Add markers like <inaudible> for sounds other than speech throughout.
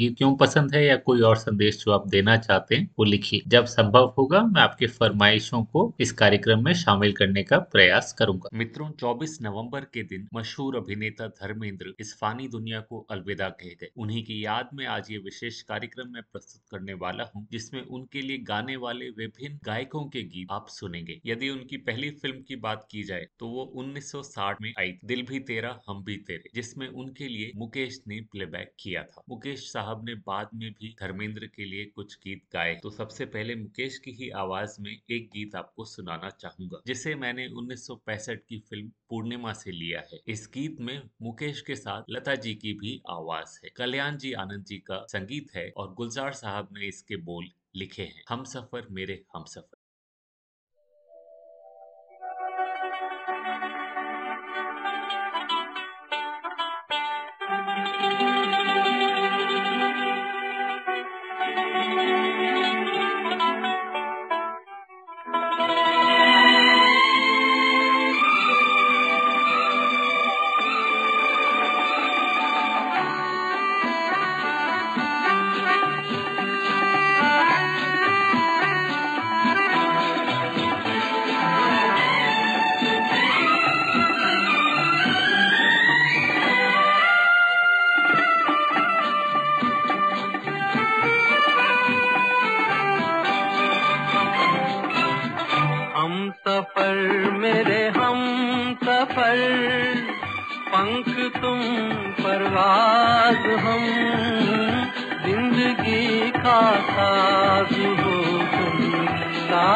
गीत क्यों पसंद है या कोई और संदेश जो आप देना चाहते हैं, वो लिखिए। जब संभव होगा, मैं आपके फरमाइशों को इस कार्यक्रम में शामिल करने का प्रयास करूँगा। मित्रों 24 नवंबर के दिन मशहूर अभिनेता धर्मेंद्र इस फानी दुनिया को अलविदा कह गए। उन्हीं की याद में आज ये विशेष कार्यक्रम में प्रस्तुत करने वाला हूँ, जिसमें उनके लिए गाने वाले विभिन्न गायकों के गीत आप सुनेंगे। यदि उनकी पहली फ़िल्म की बात की जाए तो वो उन्नीस सौ साठ में आई दिल भी तेरा, हम भी तेरे, जिसमें उनके लिए मुकेश ने प्लेबैक किया था। मुकेश साहब ने बाद में भी धर्मेंद्र के लिए कुछ गीत गाए। तो सबसे पहले मुकेश की ही आवाज़ में एक गीत आपको सुनाना चाहूँगा, जिसे मैंने उन्नीस सौ पैंसठ की फ़िल्म पूर्णिमा से लिया है। इस गीत में मुकेश के साथ लता जी की भी आवाज़ है। कल्याण जी आनंद जी का संगीत है और गुलजार साहब ने इसके बोल लिखे हैं, हम सफ़र मेरे हम सफ़र।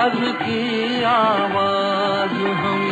प्यार की आवाज़ हम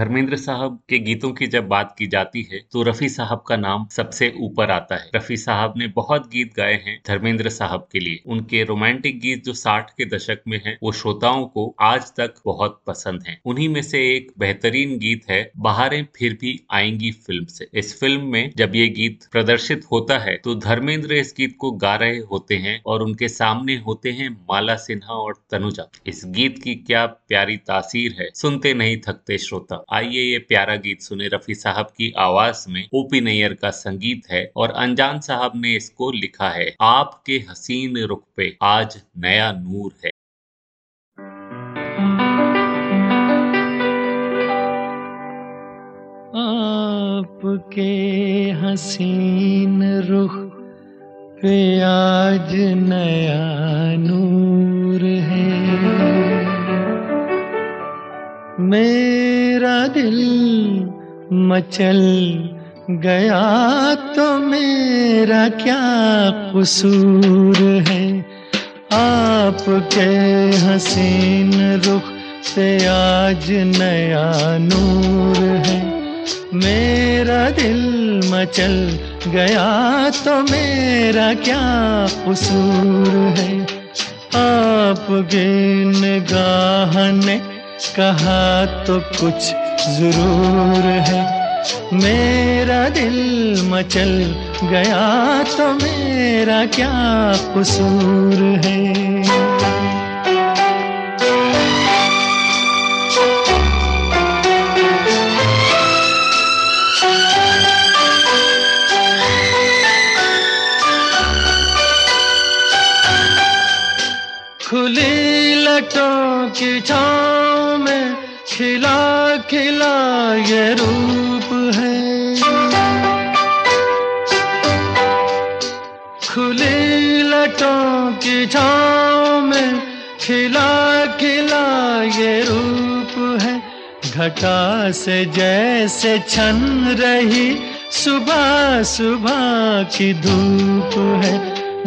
धर्मेंद्र साहब के गीतों की जब बात की जाती है तो रफी साहब का नाम सबसे ऊपर आता है। रफी साहब ने बहुत गीत गाए हैं धर्मेंद्र साहब के लिए। उनके रोमांटिक गीत जो साठ के दशक में हैं, वो श्रोताओं को आज तक बहुत पसंद हैं। उन्हीं में से एक बेहतरीन गीत है, बहारें फिर भी आएँगी फ़िल्म से। इस फ़िल्म में जब ये गीत प्रदर्शित होता है तो धर्मेंद्र इस गीत को गा रहे होते हैं और उनके सामने होते हैं माला सिन्हा और तनुजा। इस गीत की क्या प्यारी तासीर है, सुनते नहीं थकते श्रोता। आइए ये प्यारा गीत सुने रफी साहब की आवाज़ में ओपी नैयर का संगीत है और अनजान साहब ने इसको लिखा है, आपके हसीन रुख पे आज नया नूर है। आपके हसीन रुख पे आज नया नूर है। मेरा दिल मचल गया तो मेरा क्या कसूर है? आपके हसीन रुख से आज नया नूर है। मेरा दिल मचल गया तो मेरा क्या कसूर है? आपके निगाह ने कहा तो कुछ ज़रूर है। मेरा दिल मचल गया तो मेरा क्या कसूर है? खुली लटों की में खिला खिला ये रूप है। खुली लटों की छाँव में खिला खिला ये रूप है। घटा से जैसे छन रही सुबह सुबह की धूप है।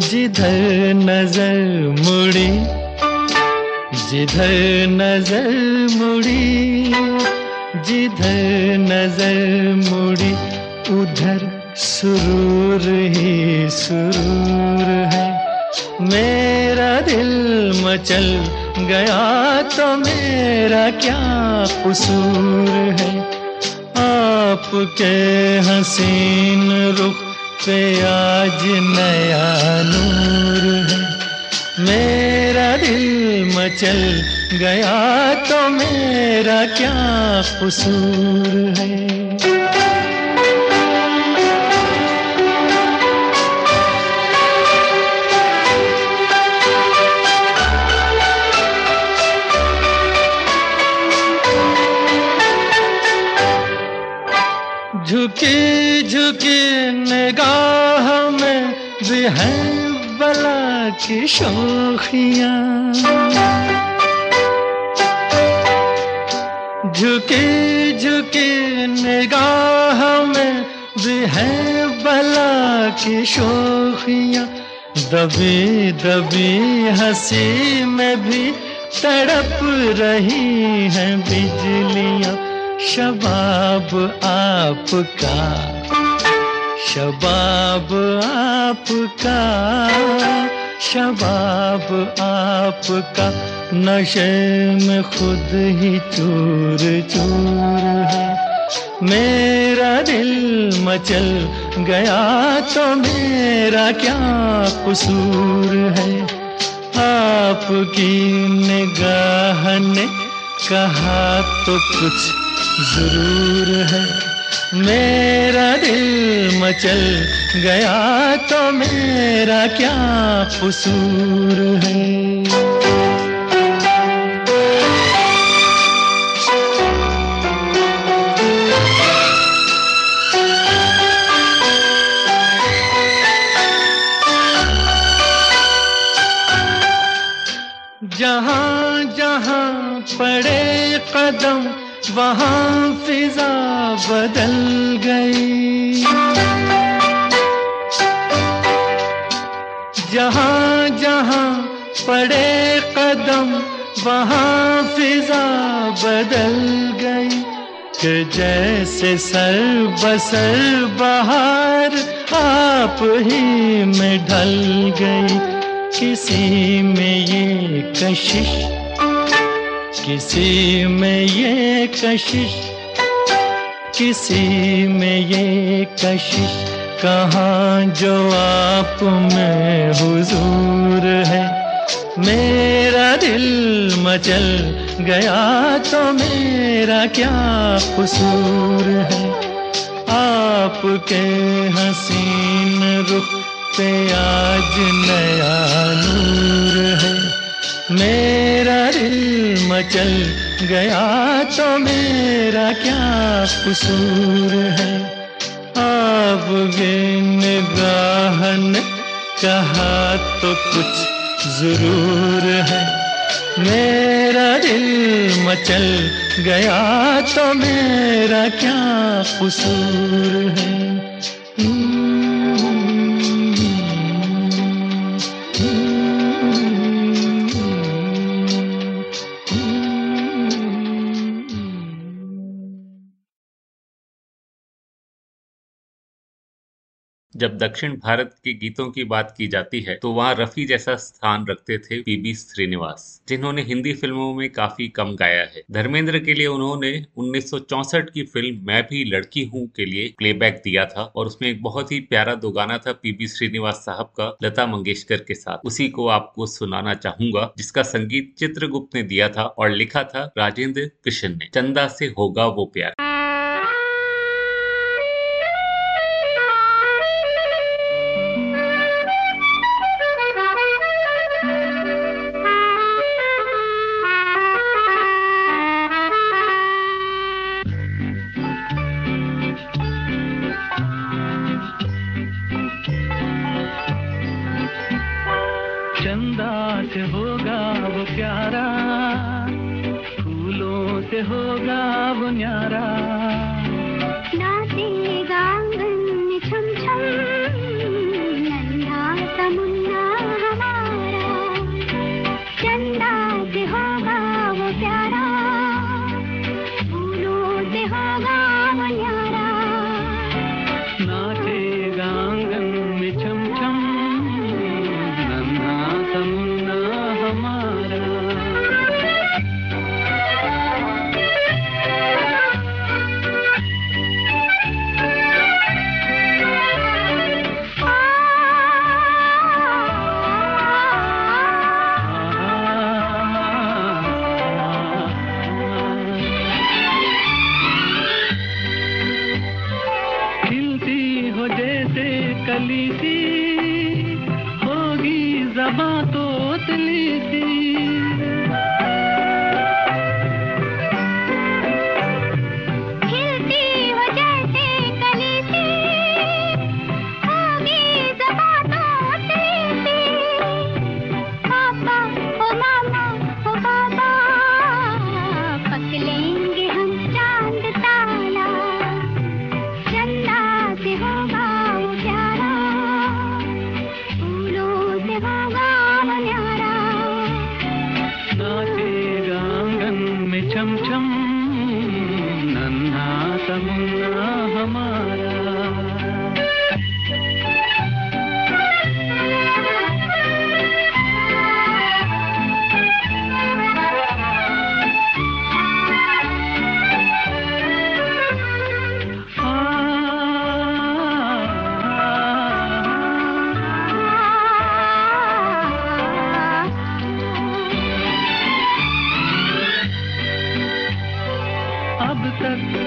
जिधर नज़र मुड़ी जिधर नज़र मुड़ी, जिधर नज़र मुड़ी, उधर सुरूर ही सुरूर है। मेरा दिल मचल गया तो मेरा क्या कसूर है? आपके हसीन रुख पे आज नया नूर है। मेरा दिल मचल गया तो मेरा क्या कसूर है? झुकी झुकी निगाह में भी है बला की शोखियाँ। झुकी झुकी निगाह में भी है बला की शोखियाँ। दबी दबी हँसी में भी तड़प रही हैं बिजलियाँ। शबाब आपका शबाब आपका। शबाब आपका नशे में खुद ही चूर चूर है। मेरा दिल मचल गया तो मेरा क्या कसूर है? आपकी निगाह ने कहा तो कुछ ज़रूर है। मेरा दिल मचल गया तो मेरा क्या कसूर है? जहाँ जहाँ पड़े कदम वहाँ फिजा बदल गई। जहाँ जहाँ पड़े कदम, वहाँ फिजा बदल गई। कि जैसे सर बसर बाहर आप ही में ढल गई। किसी में ये कशिश किसी में ये कशिश, किसी में ये कशिश। कहाँ जो आप में हुजूर है। मेरा दिल मचल गया तो मेरा क्या कसूर है। आपके हसीन रुख पे आज नया नूर है। मेरा दिल मचल गया तो मेरा क्या कसूर है? आप निगाह ने कहा तो कुछ ज़रूर है। मेरा दिल मचल गया तो मेरा क्या कसूर है? जब दक्षिण भारत के गीतों की बात की जाती है तो वहाँ रफी जैसा स्थान रखते थे पीबी श्रीनिवास, जिन्होंने हिंदी फ़िल्मों में काफ़ी कम गाया है। धर्मेंद्र के लिए उन्होंने 1964 की फ़िल्म मैं भी लड़की हूँ के लिए प्लेबैक दिया था, और उसमें एक बहुत ही प्यारा दो गाना था पीबी श्रीनिवास साहब का, लता मंगेशकर के साथ। उसी को आपको सुनाना चाहूँगा, जिसका संगीत चित्रगुप्त ने दिया था और लिखा था राजेंद्र कृष्ण ने। चंदा से होगा वो प्यार।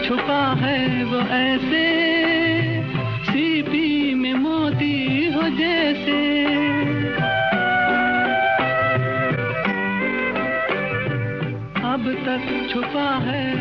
छुपा है वो ऐसे सीपी में मोती हो जैसे। अब तक छुपा है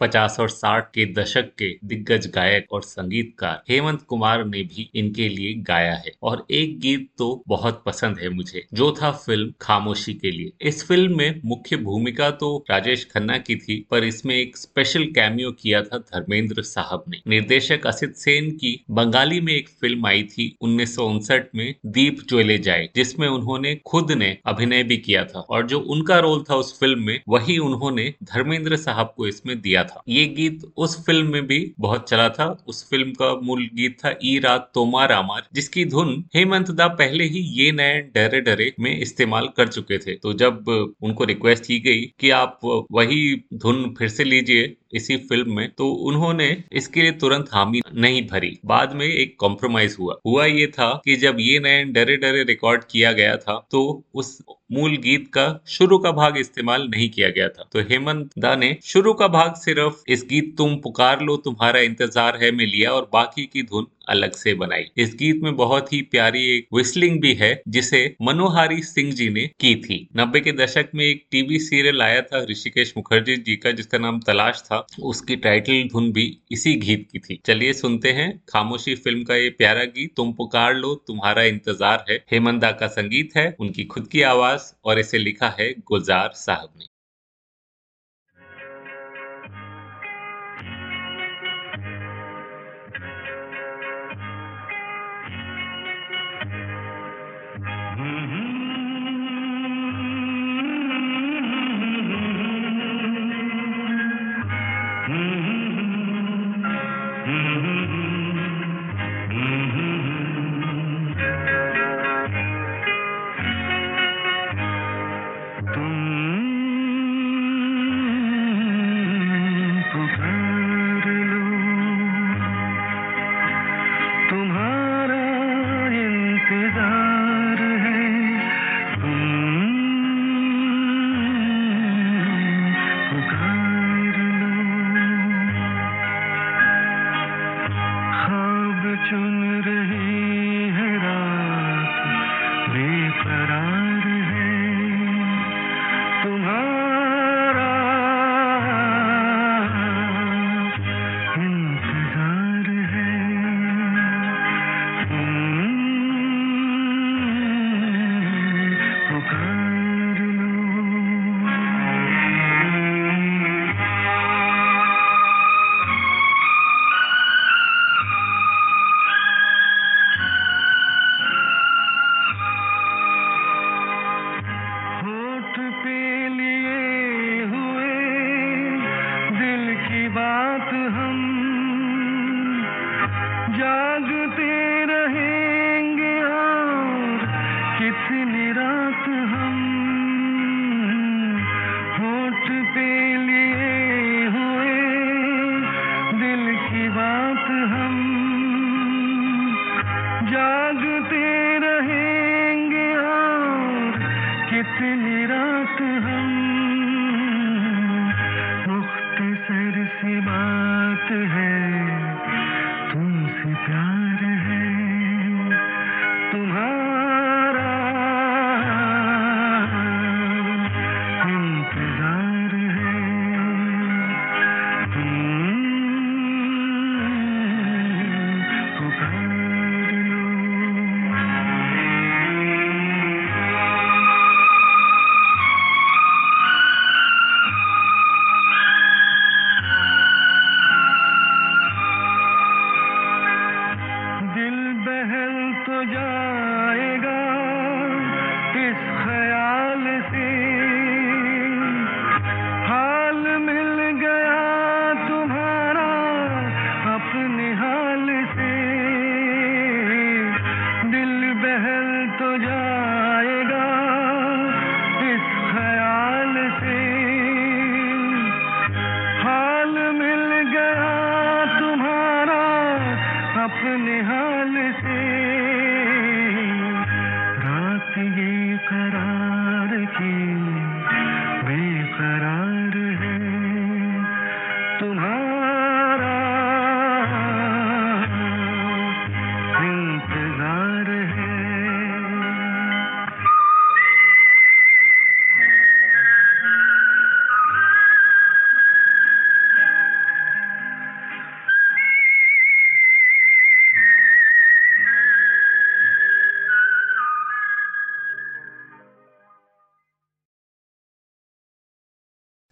50 और 60 के दशक के दिग्गज गायक और संगीतकार हेमंत कुमार ने भी इनके लिए गाया है। और एक गीत तो बहुत पसंद है मुझे, जो था फ़िल्म खामोशी के लिए। इस फ़िल्म में मुख्य भूमिका तो राजेश खन्ना की थी, पर इसमें एक स्पेशल कैमियो किया था धर्मेंद्र साहब ने। निर्देशक असित सेन की बंगाली में एक फ़िल्म आई थी उन्नीस सौ उनसठ में दीप ज्वेले जाए, जिसमें उन्होंने खुद ने अभिनय भी किया था। और जो उनका रोल था उस फ़िल्म में, वही उन्होंने धर्मेंद्र साहब को इसमें दिया था। ये गीत उस फ़िल्म में भी बहुत चला था। उस फ़िल्म का मूल गीत था ई रात तोमार आमार जिसकी धुन हेमंत दा पहले ही ये नए डरे डरे में इस्तेमाल कर चुके थे। तो जब उनको रिक्वेस्ट की गई कि आप वही धुन फिर से लीजिए इसी फ़िल्म में तो उन्होंने इसके लिए तुरंत हामी नहीं भरी। बाद में एक कॉम्प्रोमाइज हुआ। हुआ ये था कि जब ये नए डरे डरे रिकॉर्ड किया गया था तो उस मूल गीत का शुरू का भाग इस्तेमाल नहीं किया गया था। तो हेमंत दा ने शुरू का भाग सिर्फ़ इस गीत तुम पुकार लो, तुम्हारा इंतज़ार है, में लिया और बाकी की धुन अलग से बनाई। इस गीत में बहुत ही प्यारी एक विस्लिंग भी है, जिसे मनोहारी सिंह जी ने की थी। नब्बे के दशक में एक टीवी सीरियल आया था ऋषिकेश मुखर्जी जी का, जिसका नाम तलाश था। उसकी टाइटल धुन भी इसी गीत की थी। चलिए सुनते हैं खामोशी फ़िल्म का ये प्यारा गीत, तुम पुकार लो, तुम्हारा इंतज़ार है। हेमंदा का संगीत है, उनकी खुद की आवाज़, और इसे लिखा है गुलजार साहब ने।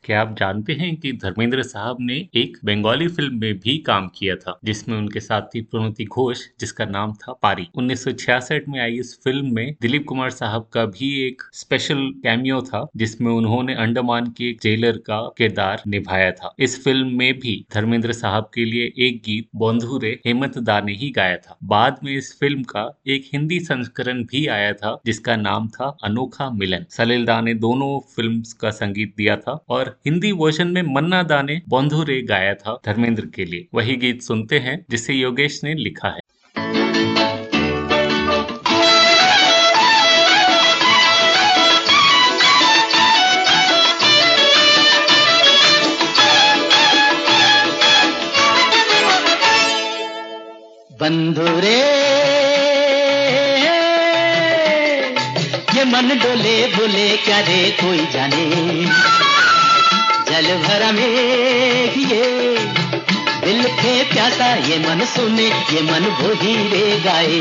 क्या आप जानते हैं कि धर्मेंद्र साहब ने एक बंगाली फ़िल्म में भी काम किया था, जिसमें उनके साथ थी प्रणति घोष, जिसका नाम था पारी। 1966 में आई इस फ़िल्म में दिलीप कुमार साहब का भी एक स्पेशल कैमियो था, जिसमें उन्होंने अंडमान के जेलर का किरदार निभाया था। इस फ़िल्म में भी धर्मेंद्र साहब के लिए एक गीत, बंधुरे, हेमंत दा ने ही गाया था। बाद में इस फ़िल्म का एक हिंदी संस्करण भी आया था, जिसका नाम था अनोखा मिलन। सलील दा ने दोनों फ़िल्म का संगीत दिया था और हिंदी वर्जन में मन्ना दा ने बंधुरे गाया था धर्मेंद्र के लिए। वही गीत सुनते हैं, जिसे योगेश ने लिखा है। बंधुरे, ये मन डोले बोले क्या रे कोई जाने? जल भरा में ये दिल के प्यासा, ये मन सुने, ये मन भोही रे गाए।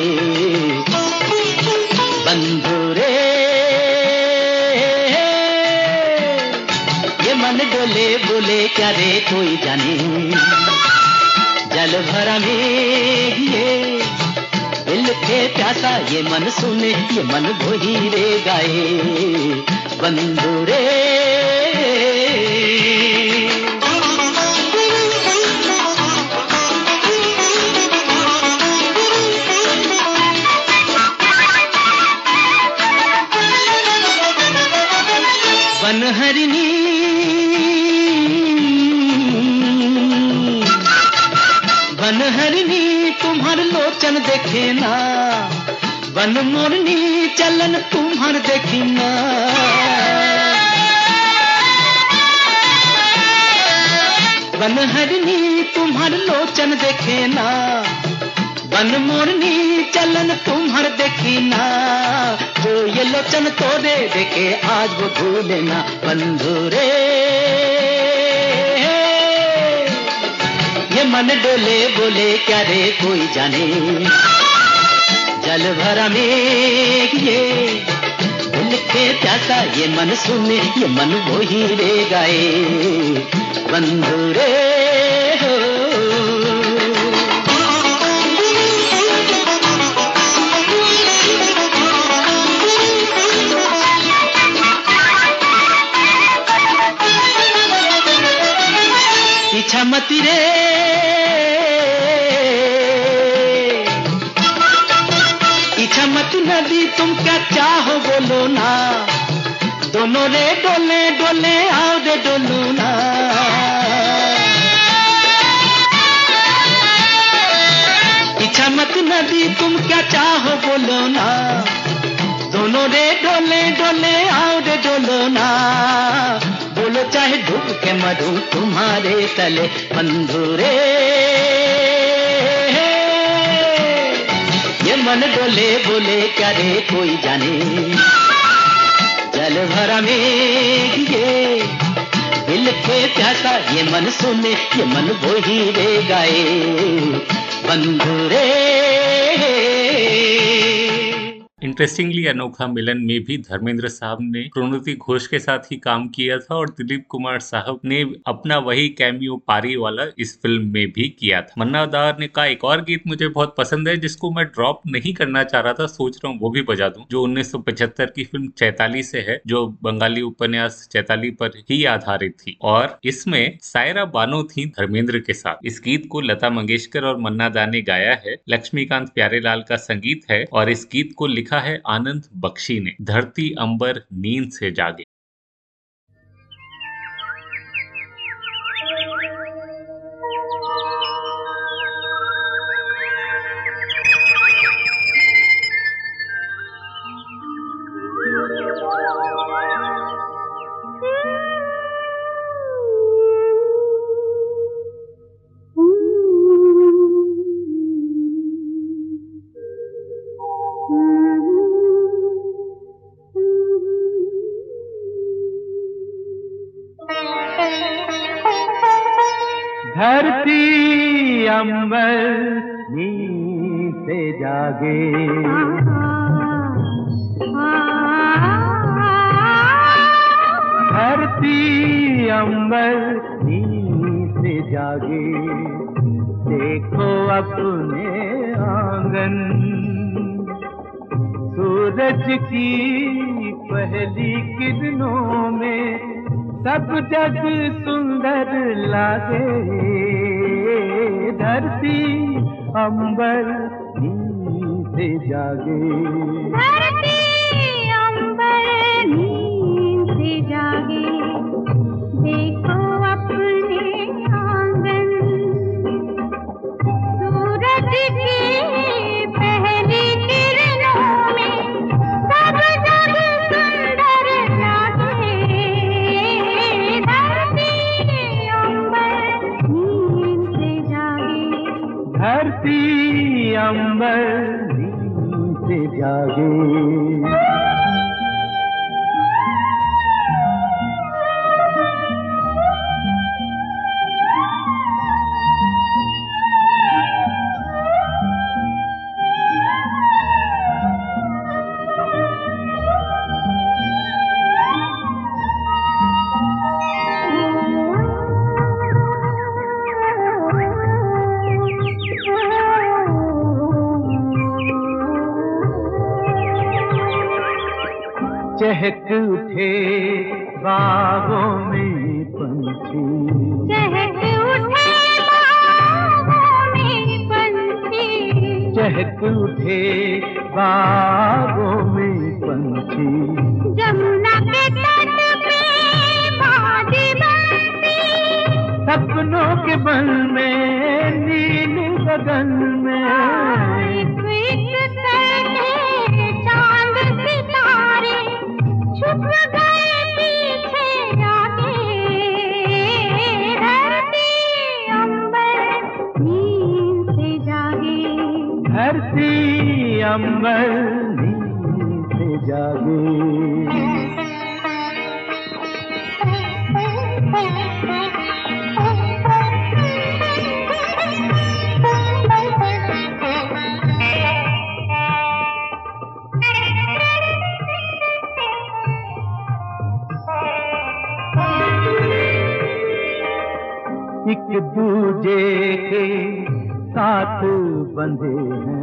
बंधुरे, ये मन डोले बोले क्या रे कोई जाने। जल भरा में ये दिल के प्यासा, ये मन सुने, ये मन भोही रे गाए। बंधुरे बनहरिनी बनहरिनी तुम्हार लोचन देखे ना। बन मोरनी चलन तुम्हार देखी ना। बनहरिनी तुम्हार लोचन देखे ना। बन मोरनी चलन तुम्हार देखी ना। जो ये लोचन तोरे देखे, आज वो भूले ना बंधुरे। ये मन डोले बोले क्या रे कोई जाने। जल भरा में ये के प्यासा ये मन सुने, ये मन वो ही रे गाए। बंधुरे। हो मती रे। इच्छा मत नदी, तुम क्या चाहो बोलो ना। दोनों रे डोले डोले, आओ रे डोलो ना। इच्छा मत नदी, तुम क्या चाहो बोलो ना। दोनों रे डोले डोले, आओ रे डोलो ना। चाहे डूब के मरू तुम्हारे तले बंधुरे। ये मन डोले बोले क्या रे कोई जाने। जल भरा में ये, दिल के प्यासा, ये मन सुने, ये मन वो ही रे गाए। बंधुरे इंटरेस्टिंगली अनोखा मिलन में भी धर्मेंद्र साहब ने प्रणति घोष के साथ ही काम किया था और दिलीप कुमार साहब ने अपना वही कैमियो पारी वाला इस फ़िल्म में भी किया था। मन्ना दार ने का एक और गीत मुझे बहुत पसंद है, जिसको मैं ड्रॉप नहीं करना चाह रहा था, सोच रहा हूँ वो भी बजा दूँ, जो 1975 की फ़िल्म चैताली से है, जो बंगाली उपन्यास चैताली पर ही आधारित थी। और इसमें सायरा बानो थी धर्मेंद्र के साथ। इस गीत को लता मंगेशकर और मन्ना दा ने गाया है। लक्ष्मीकांत प्यारेलाल का संगीत है और इस गीत को लिखा है आनंद बख्शी ने धरती अंबर नींद से जागे। धरती अंबर नींद से जागे। धरती अंबर नींद से जागे। देखो अपने आँगन। सूरज की पहली किरणों में सब जग सुंदर लागे धरती अंबर से जागे। धरती अंबर नींद से जागे देखो अंबर नींद से जागे। चहक उठे बागों में पंछी। चहक उठे बागों में पंछी। चहक उठे बागों में पंछी। जमुना के तट पे बाजी बनती। सपनों के बन में नील गगन अंबर नींद से जागे। एक दूजे के साथ बंधे हैं।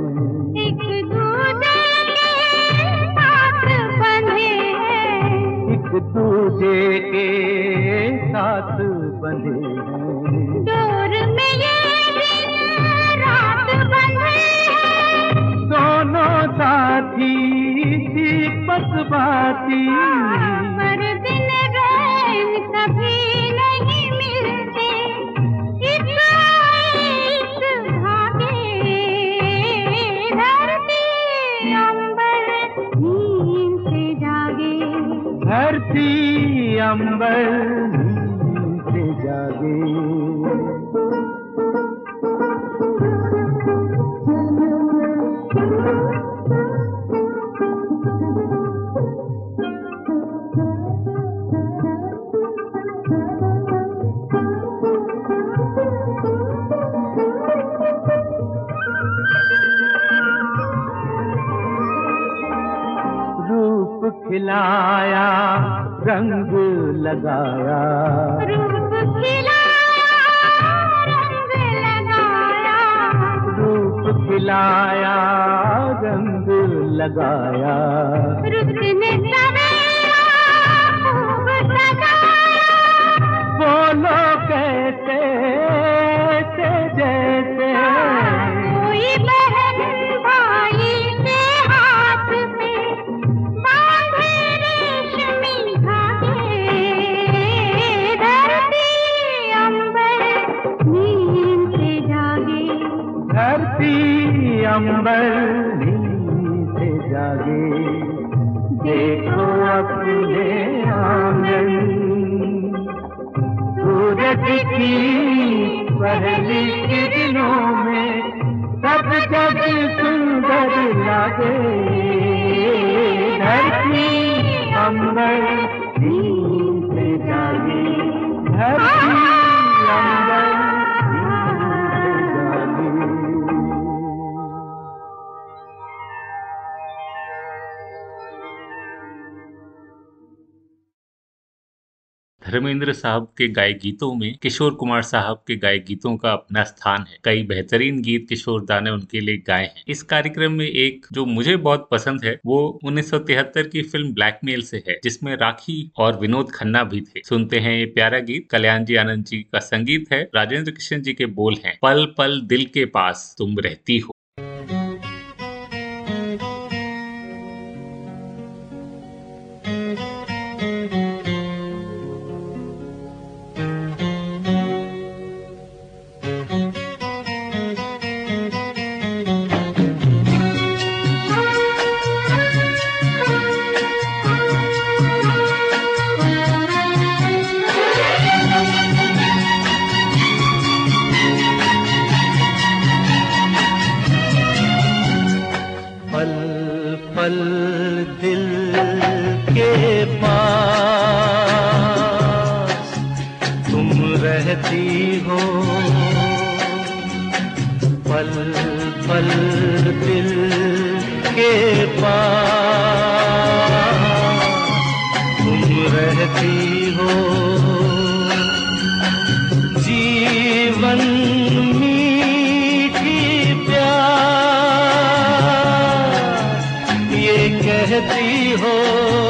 दूजे के साथ बंधे हैं। डोर में ये रात बंधे दोनों साथी दीपक बाती धरती लगाया। रूप खिलाया रंग लगाया। रूप खिलाया रंग लगाया। रुकने सवेरा खूब सजाया। बोलो कैसे अंबर धर्मेंद्र साहब के गाय गीतों में किशोर कुमार साहब के गाय गीतों का अपना स्थान है। कई बेहतरीन गीत किशोर दा ने उनके लिए गाए हैं। इस कार्यक्रम में एक जो मुझे बहुत पसंद है, वो 1973 की फ़िल्म ब्लैकमेल से है, जिसमें राखी और विनोद खन्ना भी थे। सुनते हैं ये प्यारा गीत। कल्याण जी आनंद जी का संगीत है, राजेंद्र कृष्ण जी के बोल हैं, पल पल दिल के पास तुम रहती हो। कहती हो।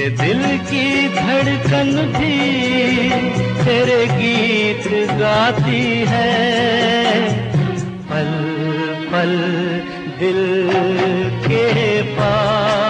मेरे दिल की धड़कन भी तेरे गीत गाती है। पल पल दिल के पास।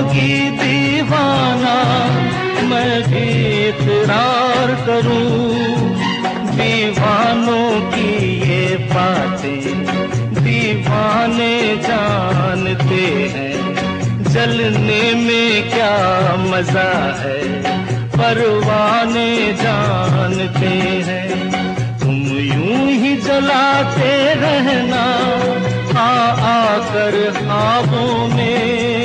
समझोगी दीवाना, मैं भी इकरार करूँ। दीवानों की ये बातें, दीवाने जानते हैं। जलने में क्या मज़ा है, परवाने जानते हैं। तुम यूँ ही जलाते रहना, आ आकर ख्वाबों में।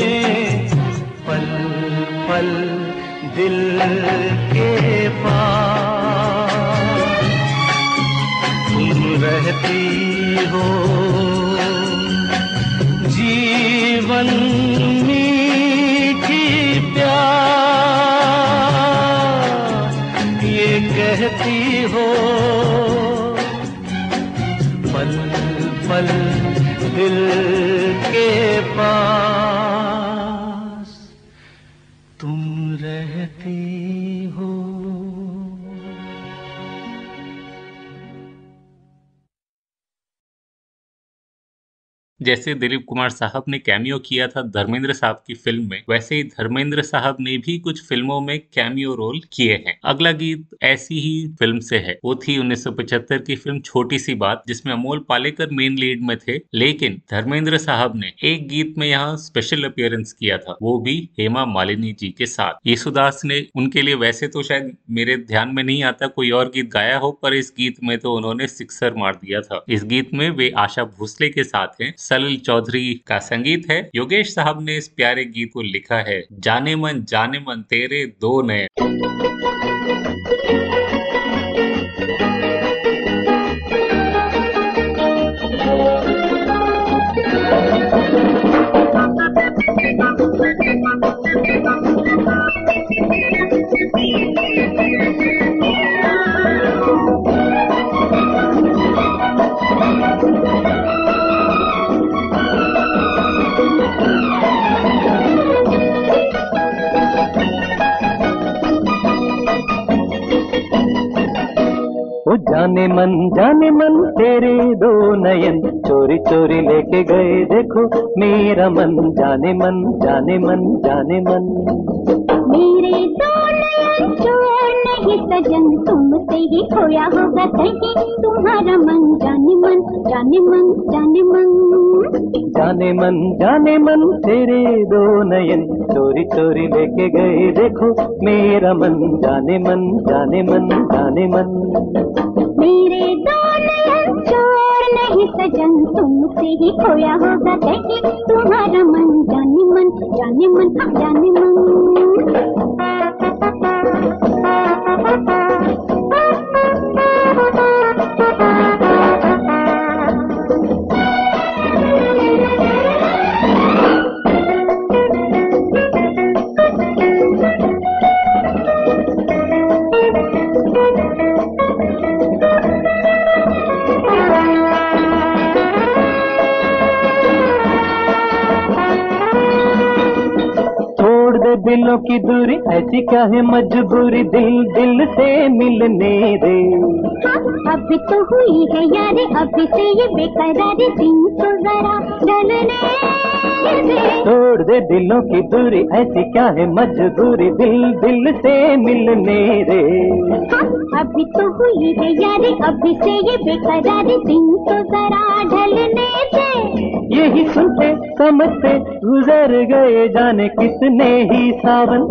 दिल के पास। तुम रहती हो जीवन मीठी प्यार। ये कहती हो जैसे दिलीप कुमार साहब ने कैमियो किया था धर्मेंद्र साहब की फ़िल्म में, वैसे ही धर्मेंद्र साहब ने भी कुछ फ़िल्मों में कैमियो रोल किए हैं। अगला गीत ऐसी ही फ़िल्म से है। वो थी 1975 की फ़िल्म छोटी सी बात, जिसमें अमोल पालेकर मेन लीड में थे, लेकिन धर्मेंद्र साहब ने एक गीत में यहाँ स्पेशल अपियरेंस किया था, वो भी हेमा मालिनी जी के साथ। येसुदास ने उनके लिए वैसे तो शायद मेरे ध्यान में नहीं आता कोई और गीत गाया हो, पर इस गीत में तो उन्होंने सिक्सर मार दिया था। इस गीत में वे आशा भोसले के साथ हैं सलिल चौधरी का संगीत है। योगेश साहब ने इस प्यारे गीत को लिखा है, जाने मन जाने मन तेरे दो नए जाने मन तेरे दो नयन। चोरी चोरी लेके गए देखो मेरा मन। जाने मन जाने मन जाने मन। मेरे दो नयन चोर नहीं सजन। तुमसे ही खोया होगा कहीं तुम्हारा मन जाने मन जाने मन जाने मन। जाने मन जाने मन तेरे दो नयन। चोरी चोरी लेके गए देखो मेरा मन। जाने मन जाने मन जाने मन। मेरे सजन तुमसे ही खोया होगा देखी तुम्हारा मन जाने मन जाने मन जाने छोड़ दिलों की दूरी ऐसी क्या है? मजबूरी दिल दिल से मिलने दे। हाँ, अभी तो हुई है यार अभी से ये बेकरारी दिन तो जरा ढलने दे। छोड़ दे दिलों की दूरी ऐसी क्या है? मजबूरी दिल दिल से मिलने दे। हाँ, अभी तो हुई है यार अभी से ये बेकरारी दिन तो जरा ढलने दे। यही सुनते समझते गुजर गए जाने कितने ही सावन।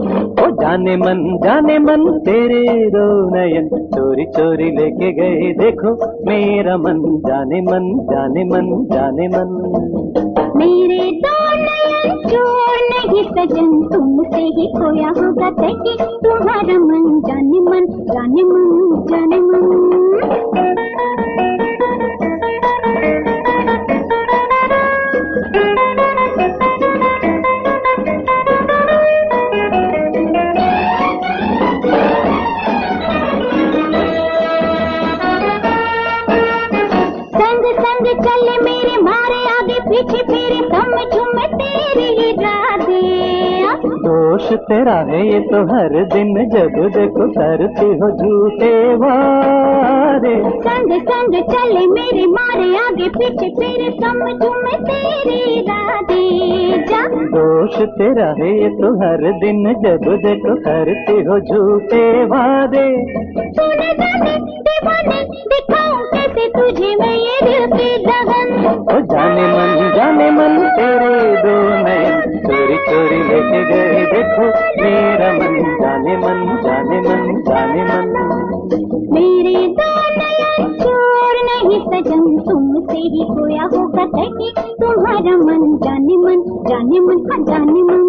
ओ जाने मन जाने मन तेरे दो नयन। चोरी चोरी लेके गए देखो मेरा मन। जाने मन जाने मन जाने मन। मेरे दो नयन नहीं सजन, तुमसे ही खोया होगा तुम्हारा मन, जाने मन जाने मन जाने मन। तेरा है ये तो हर दिन जब देखो करती हो झूठे वारे। संग संग चले मेरे मारे आगे पीछे फेरे समझू मैं तेरी इरादे जा। दोष तेरा है ये तो हर दिन जब देखो करती हो झूठे वादे। तूने जाने दीवाने दिखाऊँ कैसे तुझे मैं ये दिल की दहन। ओ जाने मन जाने मन तेरे लेके गए देखो, मेरा मन जाने मन जाने मन जाने मन। मेरे चोर नहीं सजन, तुमसे ही खोया होगा सही तुम्हारा मन जाने मन जाने मन का जाने मन।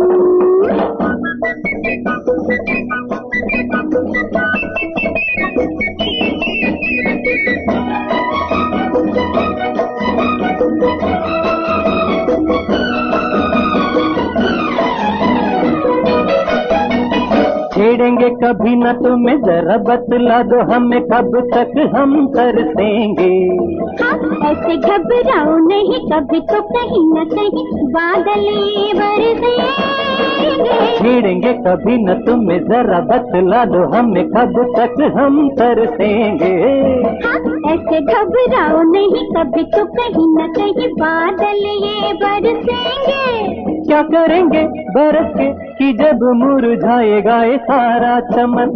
छेड़ेंगे कभी न तुम्हें जरा बतला दो हमें कब तक हम तरसेंगे हाँ, ऐसे घबराओ नहीं कभी तो कहीं न कहीं बादल छेड़ेंगे कभी न तुम्हें जरा बतला दो हमें कब तक हम तरसेंगे हाँ, ऐसे घबराओ नहीं कभी तो कहीं न कहीं बादल ये बरसेंगे क्या करेंगे बरस के कि जब मुरझाएगा ये सारा चमन,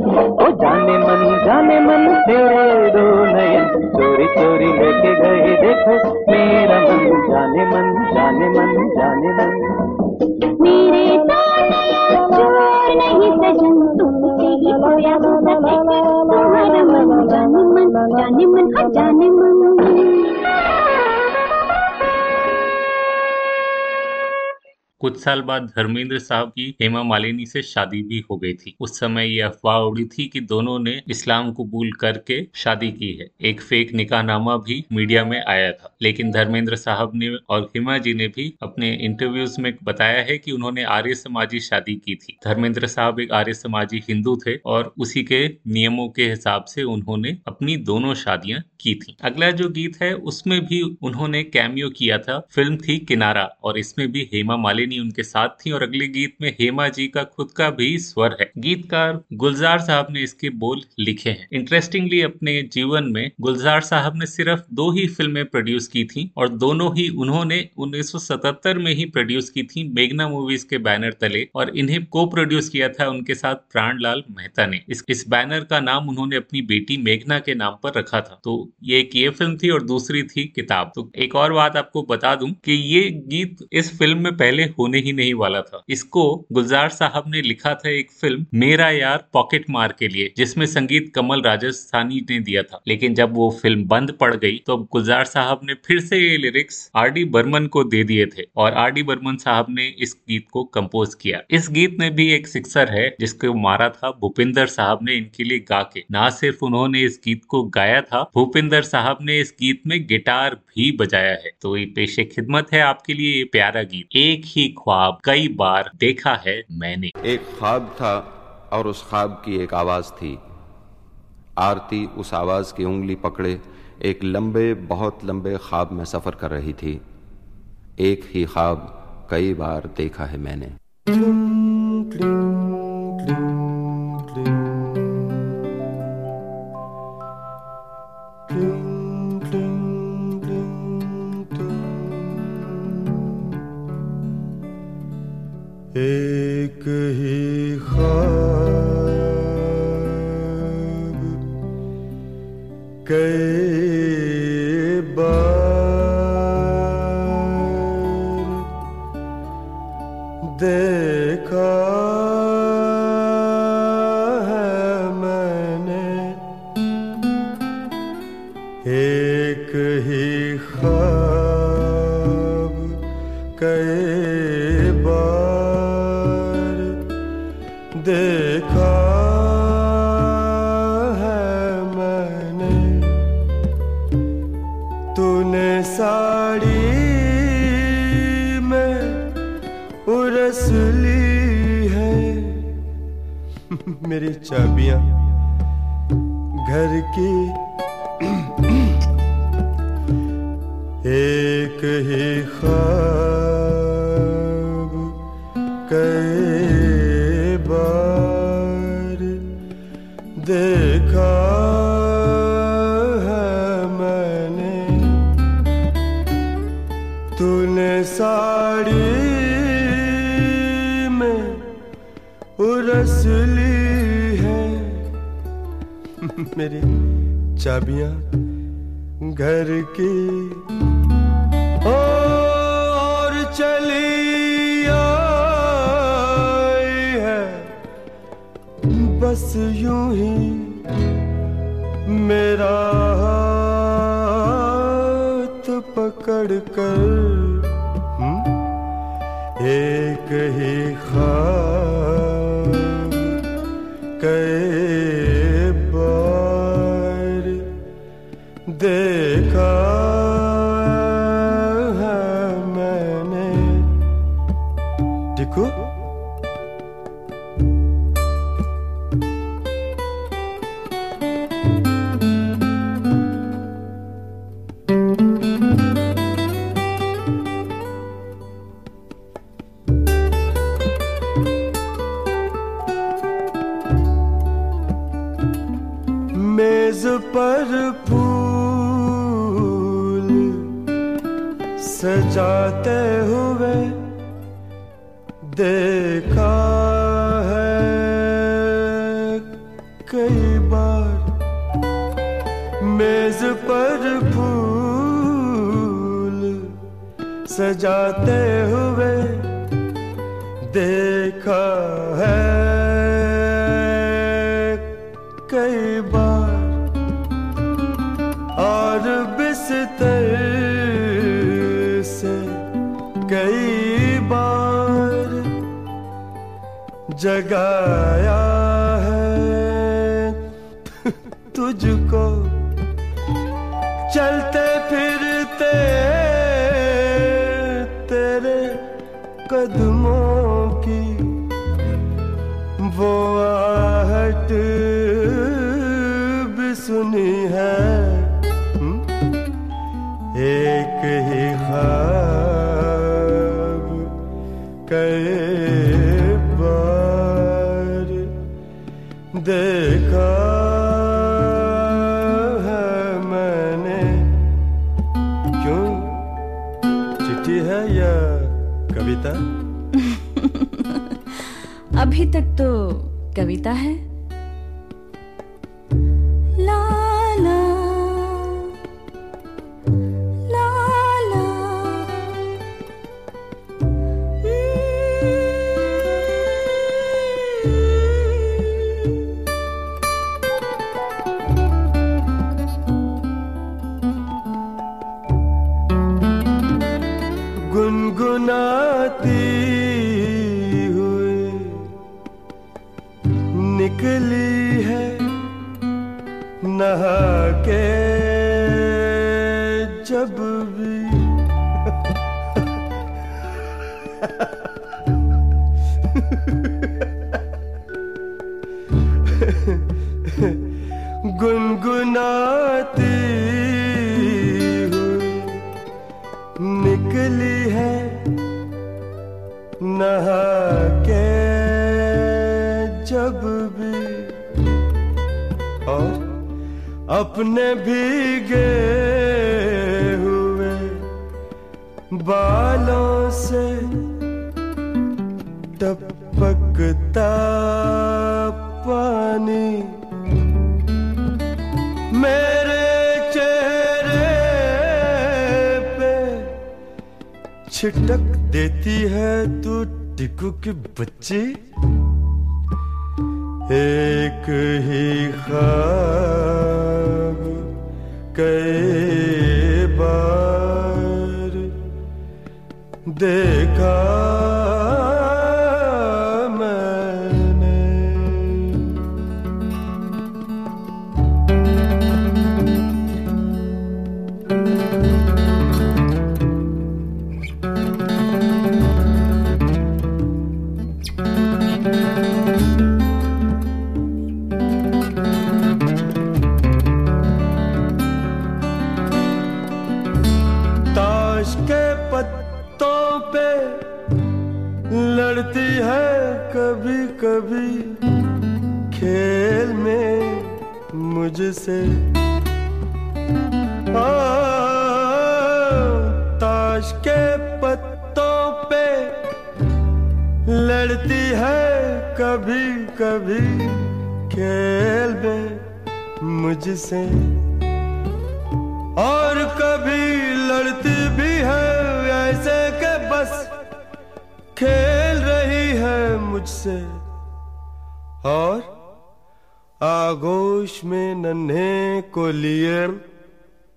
ओ जाने मन जाने मन तेरे दो नयन। चोरी चोरी लेके गए, देखो मेरा मन। जाने मन जाने मन जाने मन। मेरे तो नया चोर नहीं सजन, तुमसे ही खोया हो। सके तुम्हारा मन, जाने मन जाने मन जाने मन। कुछ साल बाद धर्मेंद्र साहब की हेमा मालिनी से शादी भी हो गई थी। उस समय ये अफवाह उड़ी थी कि दोनों ने इस्लाम कबूल करके शादी की है। एक फेक निकाहनामा भी मीडिया में आया था। लेकिन धर्मेंद्र साहब ने और हेमा जी ने भी अपने इंटरव्यूज़ में बताया है कि उन्होंने आर्य समाजी शादी की थी। धर्मेंद्र साहब एक आर्य समाजी हिंदू थे और उसी के नियमों के हिसाब से उन्होंने अपनी दोनों शादियाँ की थी। अगला जो गीत है, उसमें भी उन्होंने कैमियो किया था, फ़िल्म थी किनारा और इसमें भी हेमा मालिनी उनके साथ थी और अगले गीत में हेमा जी का खुद का भी स्वर है। गीतकार गुलजार साहब ने इसके बोल लिखे हैं। इंटरेस्टिंगली अपने जीवन में गुलजार साहब ने सिर्फ़ दो ही फ़िल्में प्रोड्यूस की थी और दोनों ही उन्होंने 1977 में ही प्रोड्यूस की थी मेघना मूवीज़ के बैनर तले और इन्हें को प्रोड्यूस किया था उनके साथ प्राणलाल मेहता ने। इस, इस बैनर का नाम उन्होंने अपनी बेटी मेघना के नाम पर रखा था। तो ये एक ये फ़िल्म थी और दूसरी थी किताब। तो एक और बात आपको बता दूँ कि ये गीत इस फ़िल्म में पहले होने ही नहीं वाला था। इसको गुलजार साहब ने लिखा था एक फ़िल्म, मेरा यार पॉकेट मार के लिए, जिसमें संगीत कमल राजस्थानी ने दिया था। लेकिन जब वो फ़िल्म बंद पड़ गई तो गुलजार साहब ने फिर से ये लिरिक्स आर डी बर्मन को दे दिए थे, और आर डी बर्मन साहब ने इस गीत को कंपोज किया। इस गीत में भी एक सिक्सर है, जिसको मारा था भूपिंदर साहब ने इनके लिए गा के। ना सिर्फ़ उन्होंने इस गीत को गाया था, भूपिंदर साहब ने इस गीत में गिटार भी बजाया है। तो ये पेशे खिदमत है आपके लिए, ये प्यारा गीत। एक ही ख्वाब कई बार देखा है मैंने। एक ख्वाब था और उस ख्वाब की एक आवाज़ थी। आरती उस आवाज़ की उंगली पकड़े एक लंबे, बहुत लंबे ख्वाब में सफ़र कर रही थी। एक ही ख्वाब कई बार देखा है मैंने। उरस ली है। <laughs> मेरी चाबियाँ घर की। <clears throat> एक ही ख्वाब मेरी चाबियाँ घर की। और चली आई है। बस यूँ ही मेरा हाथ पकड़ कर सजाते हुए देखा है। कई बार और बिस्तर से कई बार जगाया भी सुनी है हम्म? एक ही ख्वाब कई बार देखा है मैंने। क्यों? चिट्ठी है या कविता? <laughs> अभी तक तो कविता है। आ, ताश के पत्तों पे लड़ती है कभी कभी खेल में मुझसे। और कभी लड़ती भी है ऐसे के बस खेल रही है मुझसे। और आगोश में नन्हे को लिए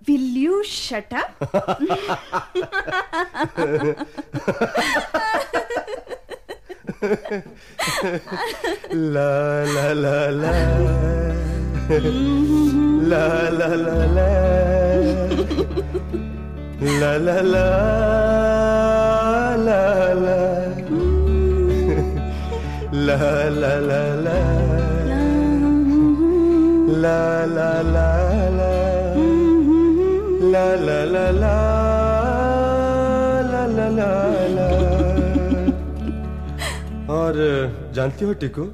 विल यू शट अप ला ला ला ला ला ला ला ला ला ला ला ला ला ला ला ला ला ला ला ला ला ला ला ला ला ला ला और, जानती हो टिकू,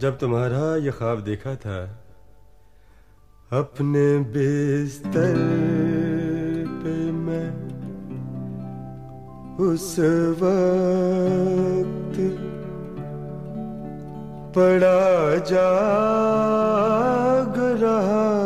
जब तुम्हारा ये ख्वाब देखा था, अपने बिस्तर पे मैं उस वक्त पड़ा जाग रहा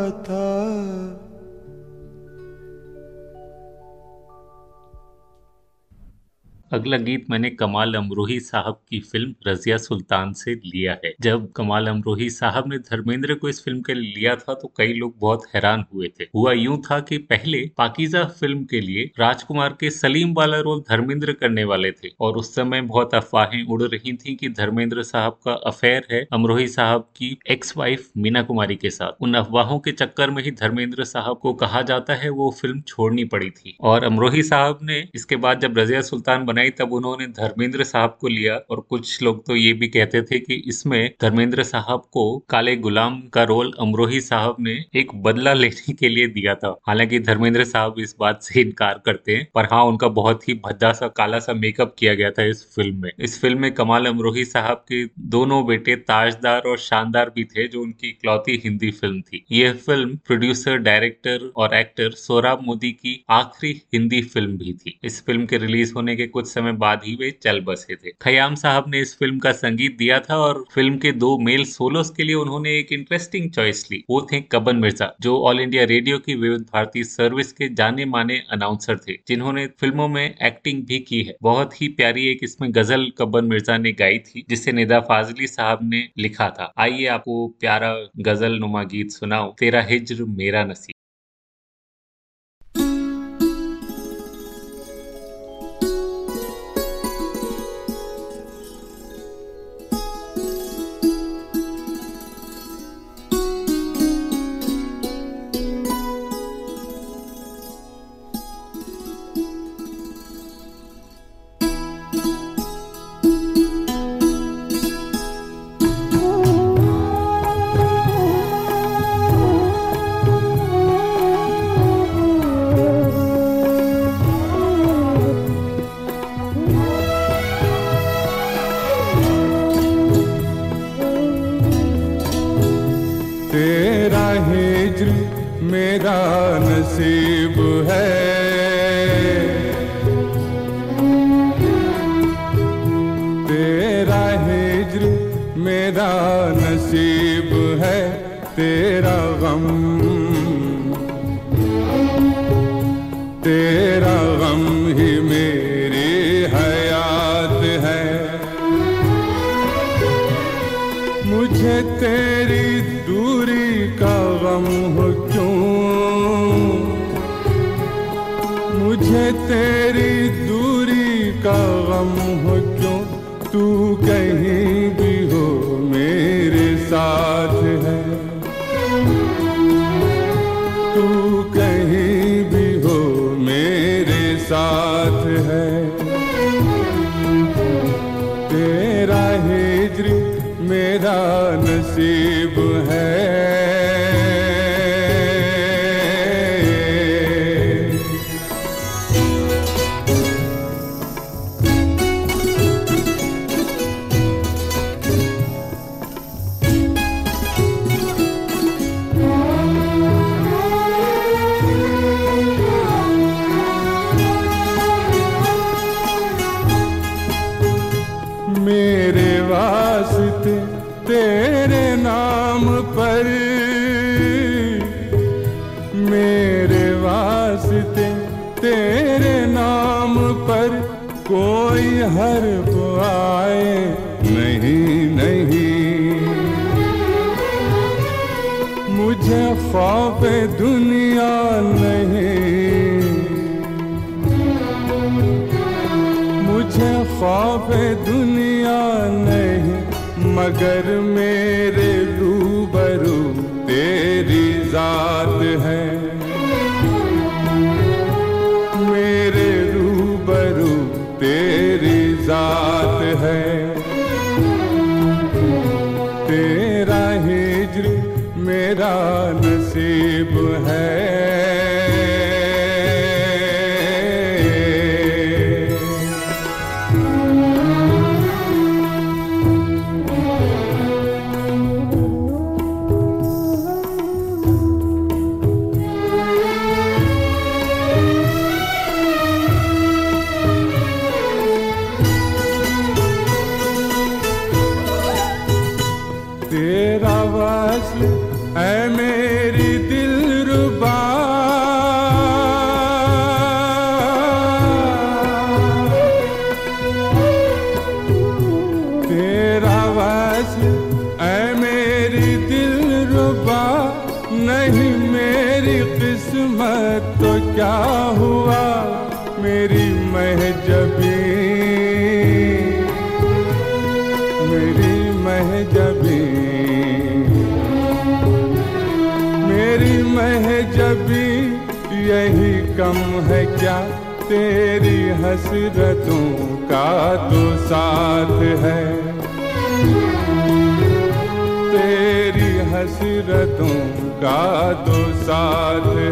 अगला गीत मैंने कमाल अमरोही साहब की फ़िल्म रजिया सुल्तान से लिया है। जब कमाल अमरोही साहब ने धर्मेंद्र को इस फ़िल्म के लिए लिया था तो कई लोग बहुत हैरान हुए थे। हुआ यूँ था कि पहले पाकिजा फ़िल्म के लिए राजकुमार के सलीम वाला रोल धर्मेंद्र करने वाले थे, और उस समय बहुत अफवाहें उड़ रही थी की धर्मेंद्र साहब का अफेयर है अमरोही साहब की एक्स वाइफ मीना कुमारी के साथ। उन अफवाहों के चक्कर में ही धर्मेंद्र साहब को कहा जाता है, वो फ़िल्म छोड़नी पड़ी थी। और अमरोही साहब ने इसके बाद जब रजिया सुल्तान बनाई तब उन्होंने धर्मेंद्र साहब को लिया और कुछ लोग तो ये भी कहते थे कि इसमें धर्मेंद्र साहब को काले गुलाम का रोल अमरोही साहब ने एक बदला लेने के लिए दिया था। हालाँकि धर्मेंद्र साहब इस बात से इनकार करते हैं, पर हाँ उनका बहुत ही भद्दा सा, काला सा मेकअप किया गया था इस फ़िल्म में। इस फ़िल्म में कमाल अमरोही साहब के दोनों बेटे ताजदार और शानदार भी थे, जो उनकी इकलौती हिंदी फ़िल्म थी। यह फ़िल्म प्रोड्यूसर डायरेक्टर और एक्टर सोराब मोदी की आखिरी हिंदी फ़िल्म भी थी। इस फ़िल्म के रिलीज़ होने के कुछ समय बाद ही वे चल बसे थे। खयाम साहब ने इस फ़िल्म का संगीत दिया था और फ़िल्म के दो मेल सोलोस के लिए उन्होंने एक इंटरेस्टिंग चॉइस ली। वो थे कबन मिर्ज़ा, जो ऑल इंडिया रेडियो की विविध भारती सर्विस के जाने माने अनाउंसर थे, जिन्होंने फ़िल्मों में एक्टिंग भी की है। बहुत ही प्यारी एक इसमें गज़ल कबन मिर्ज़ा ने गाई थी, जिसे निदा फाजली साहब ने लिखा था। आइए आपको प्यारा गज़ल नुमा गीत सुनाओ तेरा हिज्र मेरा नसीब।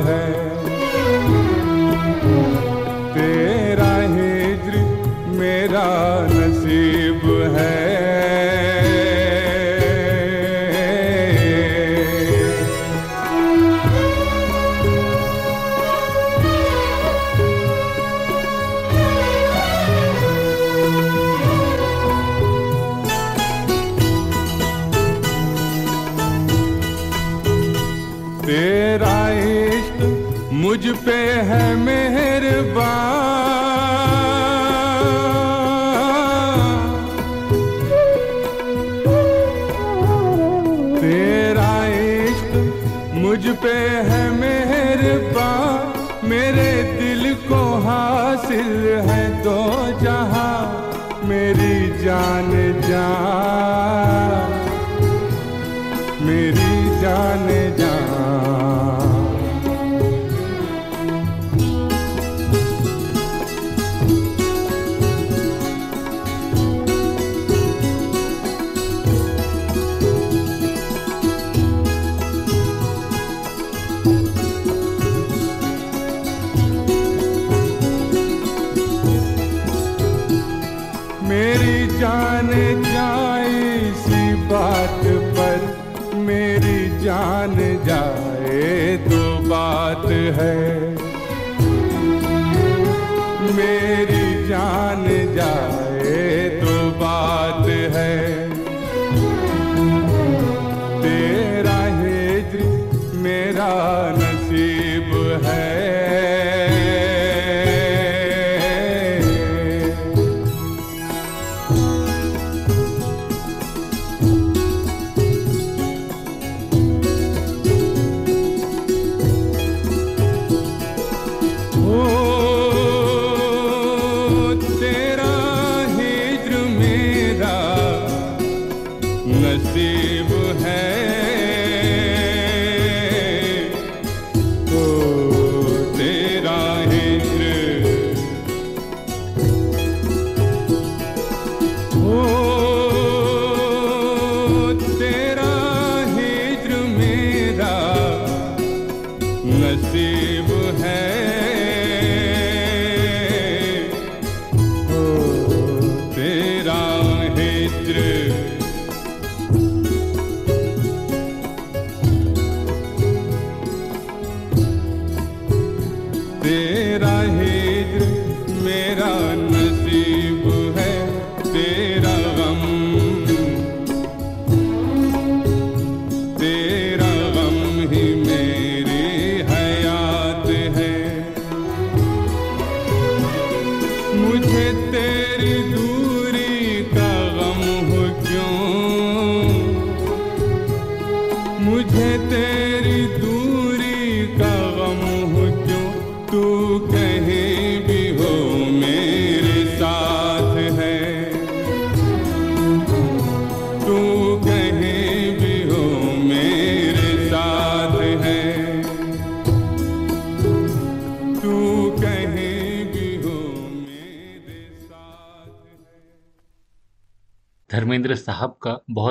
है। तेरा हिज्र मेरा दिल है तो जहाँ मेरी जान जा। मेरी जान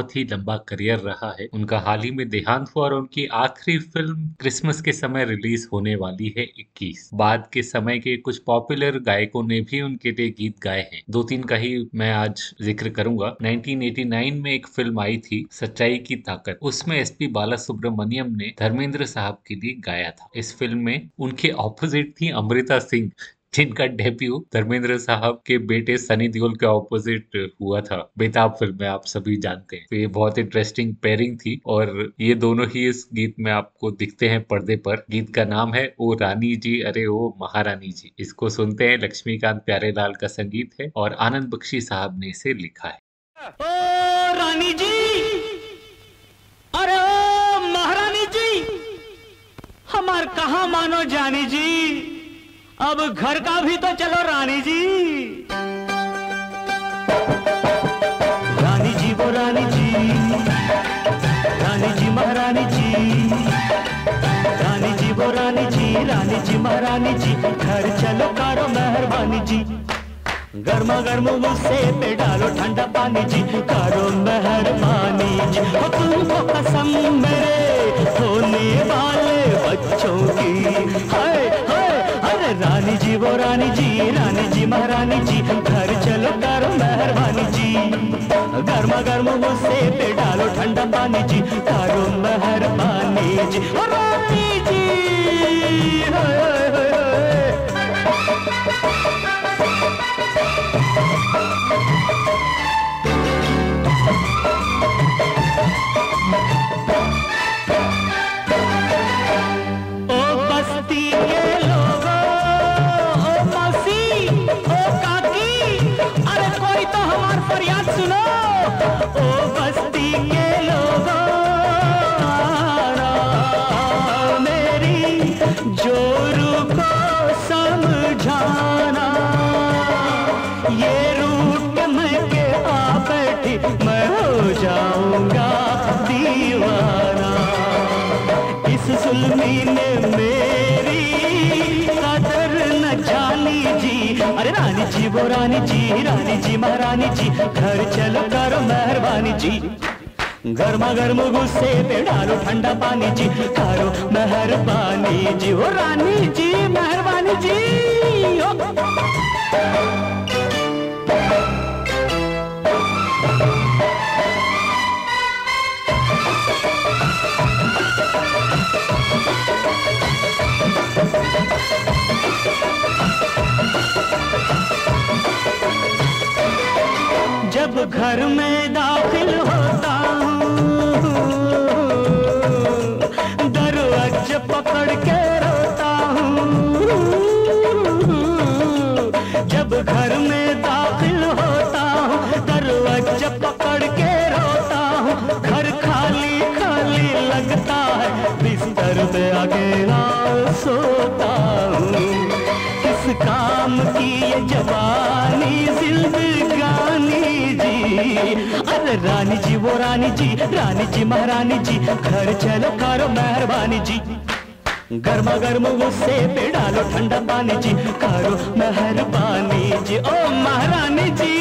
बहुत ही लंबा करियर रहा है। उनका हाल ही में देहांत हुआ और उनकी आखिरी फ़िल्म क्रिसमस के समय रिलीज़ होने वाली है 21 बाद के समय के कुछ पॉपुलर गायकों ने भी उनके लिए गीत गाए हैं। दो तीन का ही मैं आज ज़िक्र करूँगा। 1989 में एक फ़िल्म आई थी, सच्चाई की ताकत। उसमें एस पी बाला ने धर्मेंद्र साहब के लिए गाया था। इस फ़िल्म में उनके ऑपोजिट थी अमृता सिंह जिनका डेब्यू धर्मेंद्र साहब के बेटे सनी देओल के ऑपोजिट हुआ था। बेताब फ़िल्म में आप सभी जानते हैं। तो ये बहुत इंटरेस्टिंग पेयरिंग थी और ये दोनों ही इस गीत में आपको दिखते हैं पर्दे पर। गीत का नाम है, ओ रानी जी, अरे ओ महारानी जी। इसको सुनते हैं लक्ष्मीकांत प्यारेलाल का संगीत है और आनंद बख्शी साहब ने इसे लिखा है। ओ रानी जी, अरे ओ महारानी जी, हमार कहा मानो जानी जी? अब घर का भी तो चलो रानी जी। रानी जी वो रानी जी। रानी जी महारानी जी। रानी जी वो रानी जी। रानी जी महारानी जी। घर चलो करो मेहरबानी जी। गर्मा गर्म मुझसे पे डालो ठंडा पानी जी। करो मेहरबानी जी। हो तुमको कसम मेरे होने वाले बच्चों की। हाय। रानी जी वो रानी जी रानी जी महारानी जी घर चलो करो मेहरबानी जी गर्मा गर्म गुस्से पे डालो ठंडा पानी जी करो मेहरबानी जी अरे रानी जी, वो रानी जी रानी जी, महारानी जी, घर चलो करो मेहरबानी जी गर्मा गर्म गुस्से पे डालो ठंडा पानी जी, करो मेहरबानी जी, वो रानी जी, मेहरबानी जी, ओ। घर में दाखिल होता हूँ। दरवाजे पकड़ के रोता हूँ। जब घर में दाखिल होता हूँ, दरवाजे पकड़ के रोता हूँ। घर खाली खाली लगता है, बिस्तर पे अकेला सोता हूँ। काम की ये जवानी जिंदगानी जी। अरे रानी जी, वो रानी जी रानी जी महारानी जी, घर चलो करो मेहरबानी जी। गर्मा गर्म गुस्से पे डालो ठंडा पानी जी, करो मेहरबानी जी। ओ महारानी जी।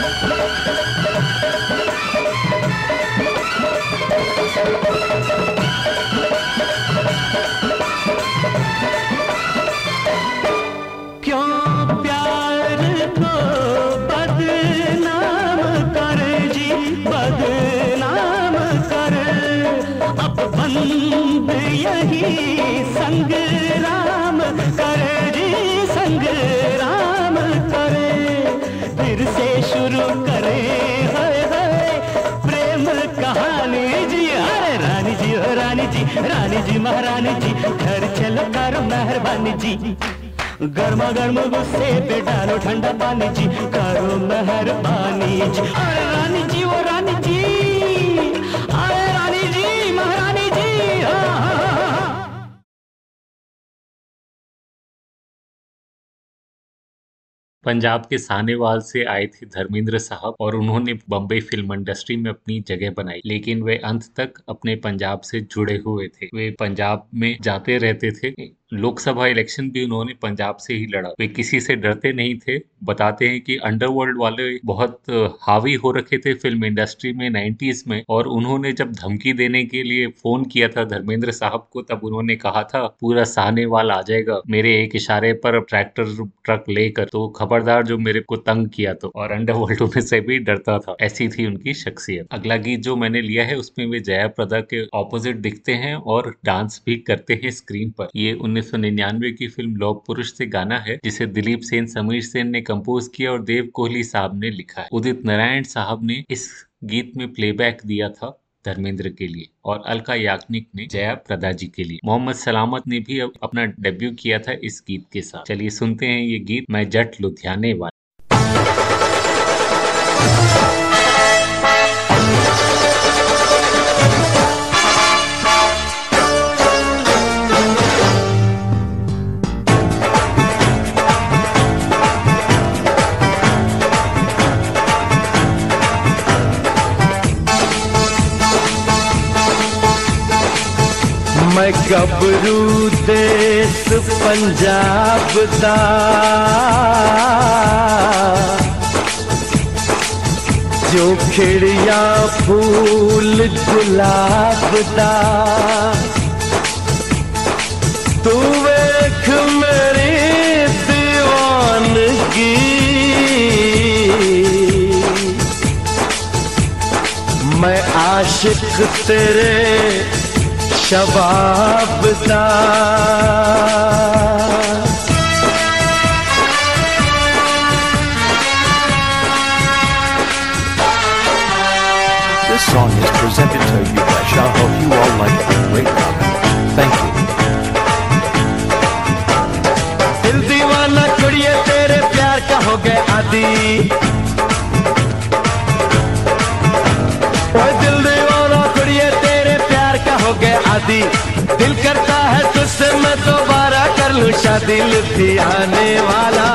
Let's go. रानी जी महारानी जी घर चलो करो मेहरबानी जी गर्मा गर्म गुस्से पे डालो ठंडा पानी जी करो मेहरबानी जी रानी जी वो रानी जी पंजाब के सानेवाल से आए थे धर्मेंद्र साहब और उन्होंने बम्बई फ़िल्म इंडस्ट्री में अपनी जगह बनाई। लेकिन वे अंत तक अपने पंजाब से जुड़े हुए थे। वे पंजाब में जाते रहते थे। लोकसभा इलेक्शन भी उन्होंने पंजाब से ही लड़ा। वे किसी से डरते नहीं थे, बताते हैं कि अंडरवर्ल्ड वाले बहुत हावी हो रखे थे फ़िल्म इंडस्ट्री में 90s में और उन्होंने जब धमकी देने के लिए फ़ोन किया था धर्मेंद्र साहब को, तब उन्होंने कहा था, पूरा साहनेवाल आ जाएगा मेरे एक इशारे पर ट्रैक्टर, ट्रक लेकर। तो खबरदार जो मेरे को तंग किया तो और अंडरवर्ल्ड में से भी डरता था, ऐसी थी उनकी शख्सियत। अगला गीत जो मैंने लिया है, उसमें वे जया प्रदा के ऑपोजिट दिखते हैं और डांस भी करते हैं स्क्रीन पर। ये 1999 की फ़िल्म लौह पुरुष से गाना है, जिसे दिलीप सेन, समीर सेन ने कंपोज किया और देव कोहली साहब ने लिखा है। उदित नारायण साहब ने इस गीत में प्लेबैक दिया था धर्मेंद्र के लिए और अलका याग्निक ने जया प्रदा जी के लिए। मोहम्मद सलामत ने भी अपना डेब्यू किया था इस गीत के साथ। चलिए सुनते हैं ये गीत, मैं जट लुधियाने वाला। मैं गबरू देश पंजाब दा। जो खिड़िया फूल गुलाब दा। तू वेख मेरी दीवानगी। मैं आशिक तेरे शबाब दा This song is presented to you by Shah. Hope you all like it. Great comment. Thank you. दिल दीवाना कुड़िए तेरे प्यार का हो गए आदि आदि दिल करता है तुझसे मैं दोबारा कर लूँ शादी, लुधियाने वाला।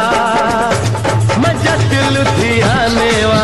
मज़ा लुथी लुधियाने वाला।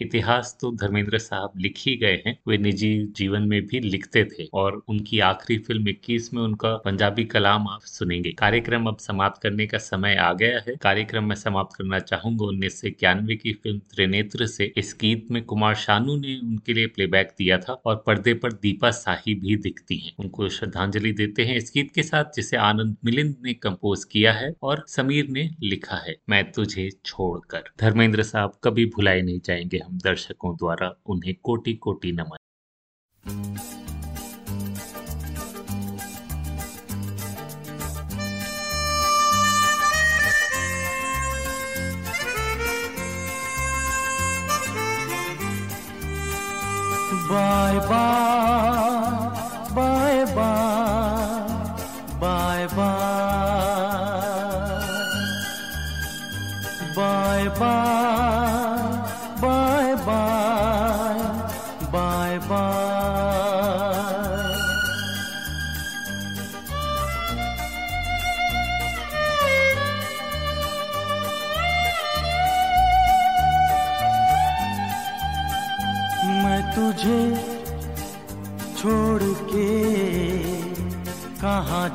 इतिहास तो धर्मेंद्र साहब लिख ही गए हैं। वे निजी जीवन में भी लिखते थे और उनकी आखिरी फ़िल्म इक्कीस में उनका पंजाबी कलाम आप सुनेंगे। कार्यक्रम अब समाप्त करने का समय आ गया है। कार्यक्रम में समाप्त करना चाहूँगा उन्नीस सौ इक्यानवे की फ़िल्म त्रिनेत्र से। इस गीत में कुमार शानू ने उनके लिए प्लेबैक दिया था और पर्दे पर दीपा शाही भी दिखती हैं। उनको श्रद्धांजलि देते हैं इस गीत के साथ, जिसे आनंद मिलिंद ने कंपोज किया है और समीर ने लिखा है, मैं तुझे छोड़कर। धर्मेंद्र साहब कभी भुलाए नहीं जाएँगे हम। दर्शकों द्वारा उन्हें कोटि कोटि नमन। बाय बाय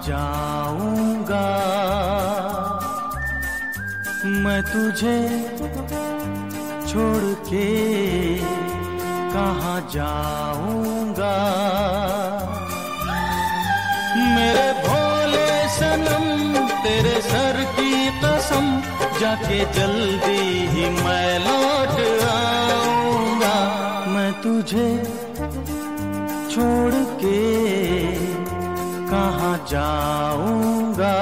जाऊँगा। मैं तुझे छोड़ के कहाँ जाऊँगा? मेरे भोले सनम, तेरे सर की कसम, जाके जल्दी ही मैं लौट आऊँगा। मैं तुझे छोड़ के कहाँ जाऊँगा?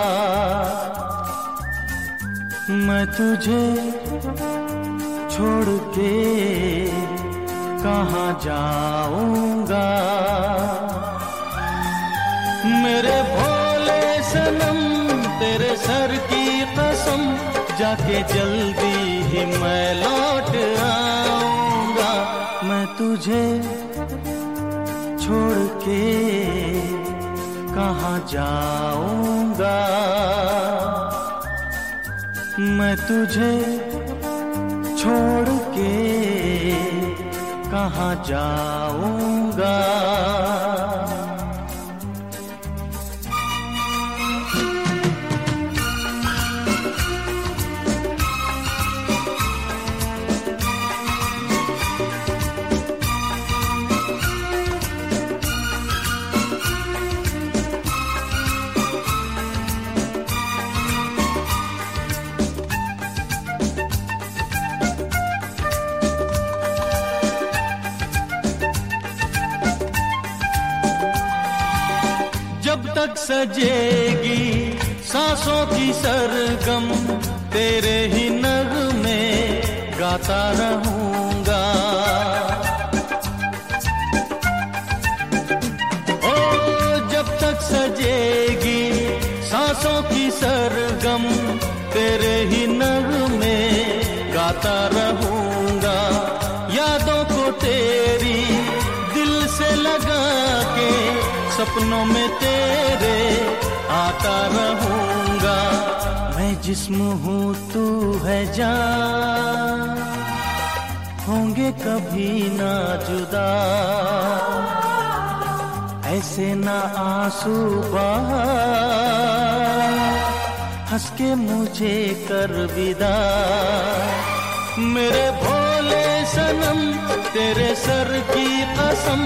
मैं तुझे छोड़ के कहाँ जाऊँगा? मेरे भोले सनम, तेरे सर की कसम, जाके जल्दी ही मैं लौट आऊँगा। मैं तुझे छोड़ के कहाँ जाऊँगा? मैं तुझे छोड़ के कहाँ जाऊँगा? सजेगी। सांसों की सरगम तेरे ही नग में गाता रहूँगा। ओ, जब तक सजेगी सांसों की सरगम तेरे ही नग में गाता रहूँगा सपनों में तेरे आता रहूँगा। मैं जिस्म हूँ, तू है जान। होंगे कभी ना जुदा। ऐसे ना आँसू हंस के मुझे कर विदा। मेरे भोले सनम, तेरे सर की कसम,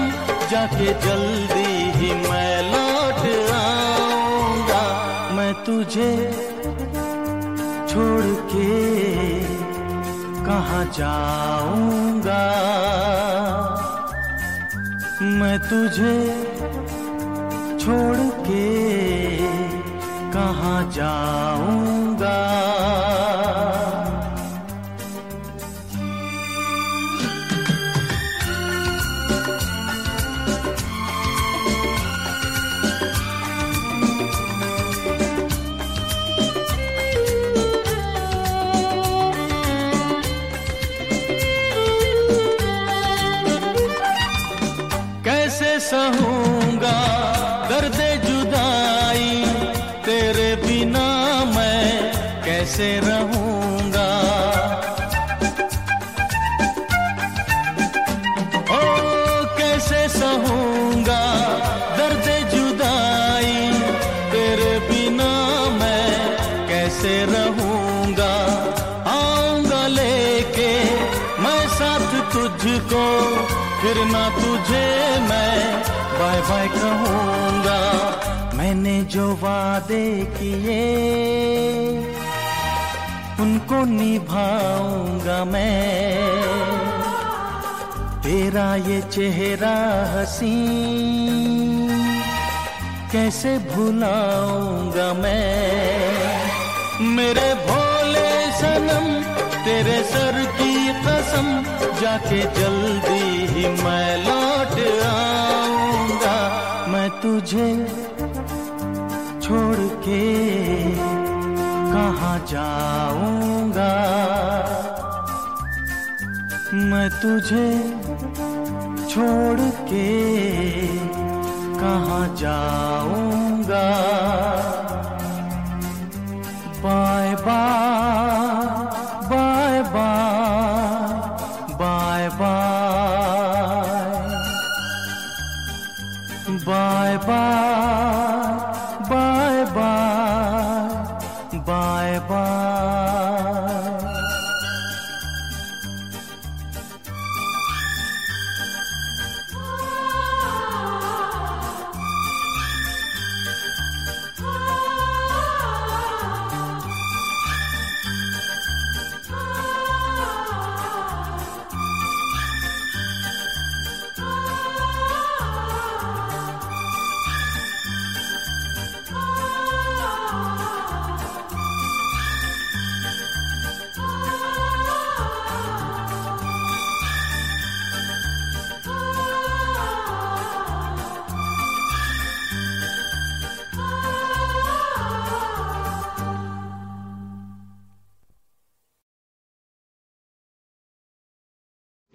जाके जल्दी ही मैं लौट आऊँगा। मैं तुझे छोड़ के कहाँ जाऊँगा? मैं तुझे छोड़ के कहाँ जाऊँगा? फिर ना तुझे मैं बाय बाय कहूँगा। मैंने जो वादे किए, उनको निभाऊँगा मैं। तेरा ये चेहरा हसी, कैसे भुलाऊँगा मैं? मेरे भोले सनम, तेरे सर की कसम जाके जल्दी ही मैं लौट आऊँगा। मैं तुझे छोड़ के कहाँ जाऊँगा? मैं तुझे छोड़ के कहाँ जाऊँगा? Bye bye bye bye. far.